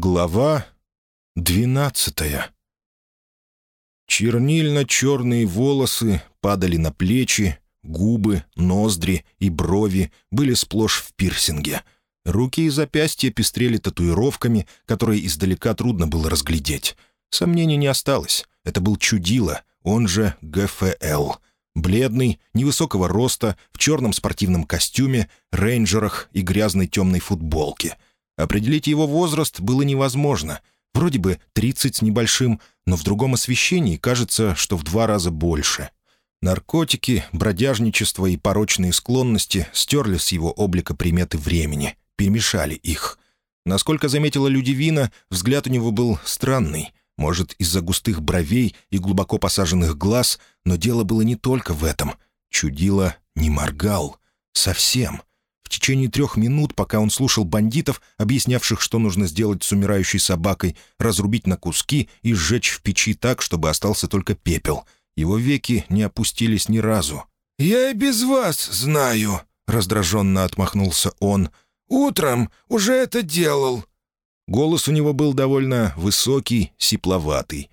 Глава двенадцатая Чернильно-черные волосы падали на плечи, губы, ноздри и брови были сплошь в пирсинге. Руки и запястья пестрели татуировками, которые издалека трудно было разглядеть. Сомнений не осталось. Это был чудило, он же ГФЛ. Бледный, невысокого роста, в черном спортивном костюме, рейнджерах и грязной темной футболке — Определить его возраст было невозможно. Вроде бы 30 с небольшим, но в другом освещении кажется, что в два раза больше. Наркотики, бродяжничество и порочные склонности стерли с его облика приметы времени, перемешали их. Насколько заметила Людивина, взгляд у него был странный. Может, из-за густых бровей и глубоко посаженных глаз, но дело было не только в этом. Чудило не моргал. Совсем. В течение трех минут, пока он слушал бандитов, объяснявших, что нужно сделать с умирающей собакой, разрубить на куски и сжечь в печи так, чтобы остался только пепел, его веки не опустились ни разу. «Я и без вас знаю», — раздраженно отмахнулся он. «Утром уже это делал». Голос у него был довольно высокий, сипловатый.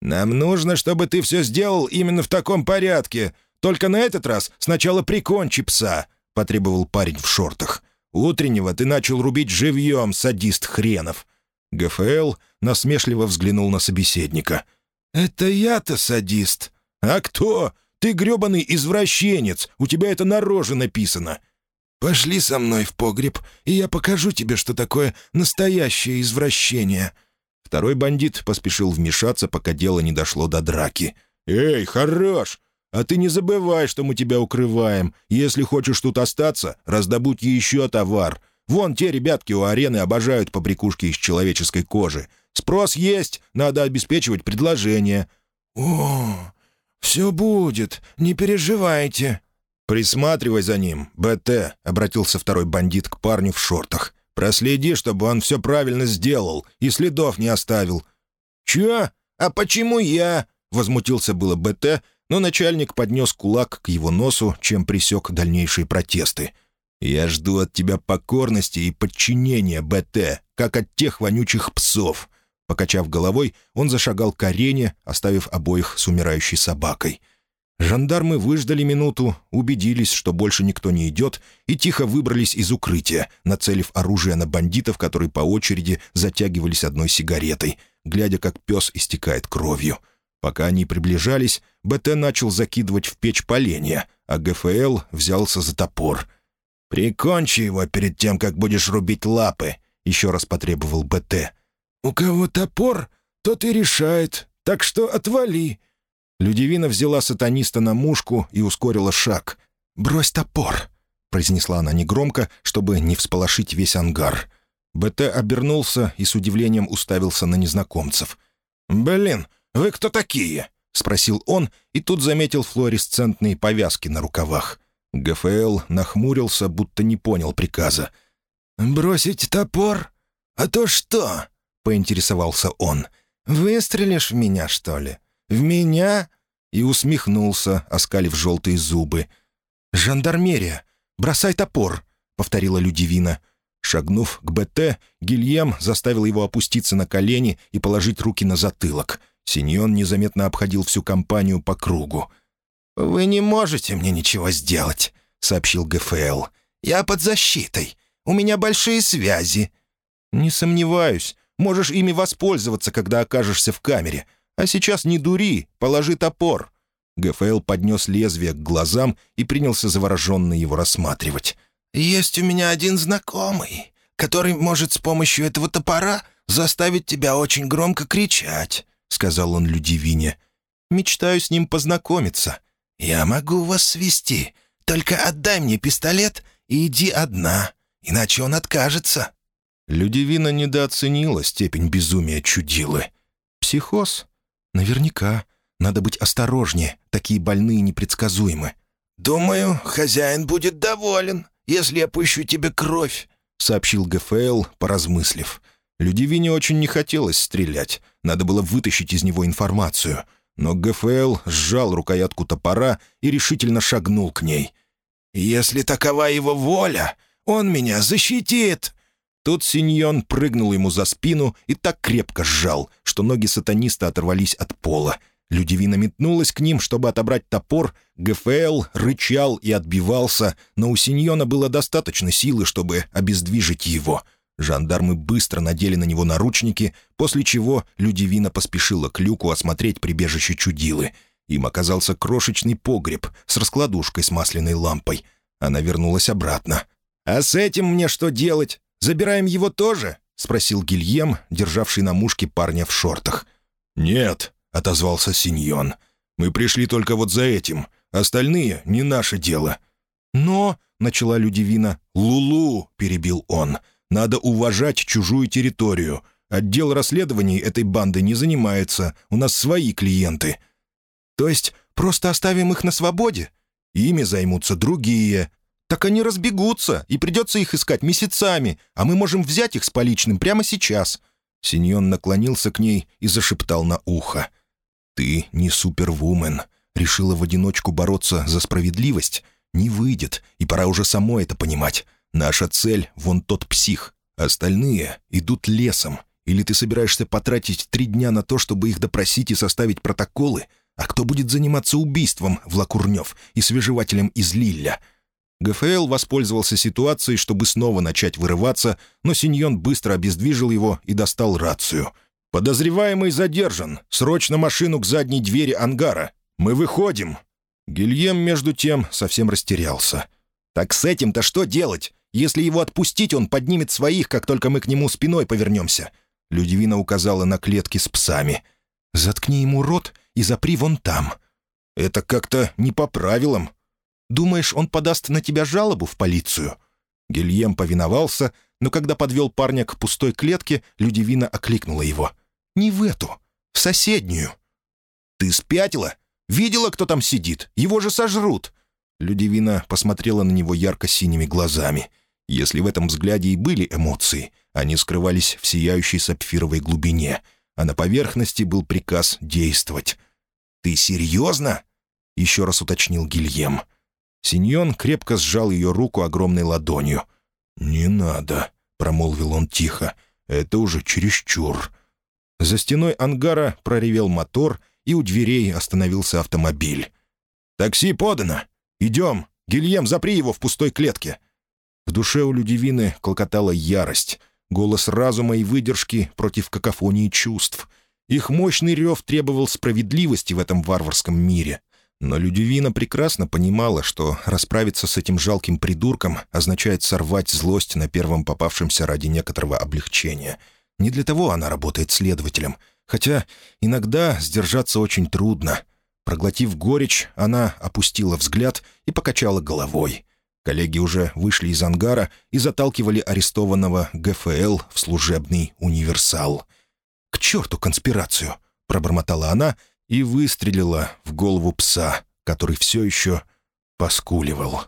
«Нам нужно, чтобы ты все сделал именно в таком порядке. Только на этот раз сначала прикончи пса. — потребовал парень в шортах. «Утреннего ты начал рубить живьем, садист хренов!» ГФЛ насмешливо взглянул на собеседника. «Это я-то садист. А кто? Ты гребаный извращенец. У тебя это на роже написано». «Пошли со мной в погреб, и я покажу тебе, что такое настоящее извращение». Второй бандит поспешил вмешаться, пока дело не дошло до драки. «Эй, хорош! А ты не забывай, что мы тебя укрываем. Если хочешь тут остаться, раздобудь еще товар. Вон те ребятки у арены обожают побрякушки из человеческой кожи. Спрос есть, надо обеспечивать предложение». «О, все будет, не переживайте». «Присматривай за ним, БТ», — обратился второй бандит к парню в шортах. «Проследи, чтобы он все правильно сделал и следов не оставил». «Чё? А почему я?» — возмутился было БТ, но начальник поднес кулак к его носу, чем пресек дальнейшие протесты. «Я жду от тебя покорности и подчинения, БТ, как от тех вонючих псов». Покачав головой, он зашагал к арене, оставив обоих с умирающей собакой. Жандармы выждали минуту, убедились, что больше никто не идет, и тихо выбрались из укрытия, нацелив оружие на бандитов, которые по очереди затягивались одной сигаретой, глядя, как пес истекает кровью. Пока они приближались, БТ начал закидывать в печь поленья, а ГФЛ взялся за топор. «Прикончи его перед тем, как будешь рубить лапы», — еще раз потребовал БТ. «У кого топор, тот и решает, так что отвали». Людивина взяла сатаниста на мушку и ускорила шаг. «Брось топор», — произнесла она негромко, чтобы не всполошить весь ангар. БТ обернулся и с удивлением уставился на незнакомцев. «Блин, «Вы кто такие?» — спросил он, и тут заметил флуоресцентные повязки на рукавах. ГФЛ нахмурился, будто не понял приказа. «Бросить топор? А то что?» — поинтересовался он. «Выстрелишь в меня, что ли? В меня?» И усмехнулся, оскалив желтые зубы. «Жандармерия! Бросай топор!» — повторила Людивина. Шагнув к БТ, Гильем заставил его опуститься на колени и положить руки на затылок — Синьон незаметно обходил всю компанию по кругу. «Вы не можете мне ничего сделать», — сообщил ГФЛ. «Я под защитой. У меня большие связи». «Не сомневаюсь. Можешь ими воспользоваться, когда окажешься в камере. А сейчас не дури, положи топор». ГФЛ поднес лезвие к глазам и принялся завороженно его рассматривать. «Есть у меня один знакомый, который может с помощью этого топора заставить тебя очень громко кричать сказал он Людивине. «Мечтаю с ним познакомиться. Я могу вас свести. Только отдай мне пистолет и иди одна, иначе он откажется». Людивина недооценила степень безумия чудилы. «Психоз? Наверняка. Надо быть осторожнее. Такие больные непредсказуемы». «Думаю, хозяин будет доволен, если я пущу тебе кровь», — сообщил ГФЛ, поразмыслив. Людивине очень не хотелось стрелять. Надо было вытащить из него информацию. Но ГФЛ сжал рукоятку топора и решительно шагнул к ней. «Если такова его воля, он меня защитит!» Тут Синьон прыгнул ему за спину и так крепко сжал, что ноги сатаниста оторвались от пола. Людивина метнулась к ним, чтобы отобрать топор. ГФЛ рычал и отбивался, но у Синьона было достаточно силы, чтобы обездвижить его. Жандармы быстро надели на него наручники, после чего Людивина поспешила к люку осмотреть прибежище чудилы. Им оказался крошечный погреб с раскладушкой с масляной лампой. Она вернулась обратно. «А с этим мне что делать?» Забираем его тоже?» — спросил Гильем, державший на мушке парня в шортах. «Нет», — отозвался Синьон. «Мы пришли только вот за этим. Остальные — не наше дело». «Но», — начала Людивина, — «Лулу», — перебил он, — «надо уважать чужую территорию. Отдел расследований этой банды не занимается, у нас свои клиенты». «То есть просто оставим их на свободе?» «Ими займутся другие», так они разбегутся, и придется их искать месяцами, а мы можем взять их с поличным прямо сейчас». Синьон наклонился к ней и зашептал на ухо. «Ты не супервумен. Решила в одиночку бороться за справедливость? Не выйдет, и пора уже самой это понимать. Наша цель — вон тот псих. Остальные идут лесом. Или ты собираешься потратить три дня на то, чтобы их допросить и составить протоколы? А кто будет заниматься убийством в Лакурнев и свежевателем из Лилля?» ГФЛ воспользовался ситуацией, чтобы снова начать вырываться, но Синьон быстро обездвижил его и достал рацию. «Подозреваемый задержан. Срочно машину к задней двери ангара. Мы выходим!» Гильем, между тем, совсем растерялся. «Так с этим-то что делать? Если его отпустить, он поднимет своих, как только мы к нему спиной повернемся». Людивина указала на клетки с псами. «Заткни ему рот и запри вон там». «Это как-то не по правилам», Думаешь, он подаст на тебя жалобу в полицию?» Гильем повиновался, но когда подвел парня к пустой клетке, Людивина окликнула его. «Не в эту, в соседнюю». «Ты спятила? Видела, кто там сидит? Его же сожрут!» Людивина посмотрела на него ярко-синими глазами. Если в этом взгляде и были эмоции, они скрывались в сияющей сапфировой глубине, а на поверхности был приказ действовать. «Ты серьезно?» — еще раз уточнил Гильем. — Синьон крепко сжал ее руку огромной ладонью. «Не надо», — промолвил он тихо. «Это уже чересчур». За стеной ангара проревел мотор, и у дверей остановился автомобиль. «Такси подано! Идем! Гильем, запри его в пустой клетке!» В душе у Людивины клокотала ярость, голос разума и выдержки против какофонии чувств. Их мощный рев требовал справедливости в этом варварском мире — но Людивина прекрасно понимала, что расправиться с этим жалким придурком означает сорвать злость на первом попавшемся ради некоторого облегчения. Не для того она работает следователем, хотя иногда сдержаться очень трудно. Проглотив горечь, она опустила взгляд и покачала головой. Коллеги уже вышли из ангара и заталкивали арестованного ГФЛ в служебный универсал. «К черту конспирацию!» — пробормотала она — и выстрелила в голову пса, который все еще поскуливал.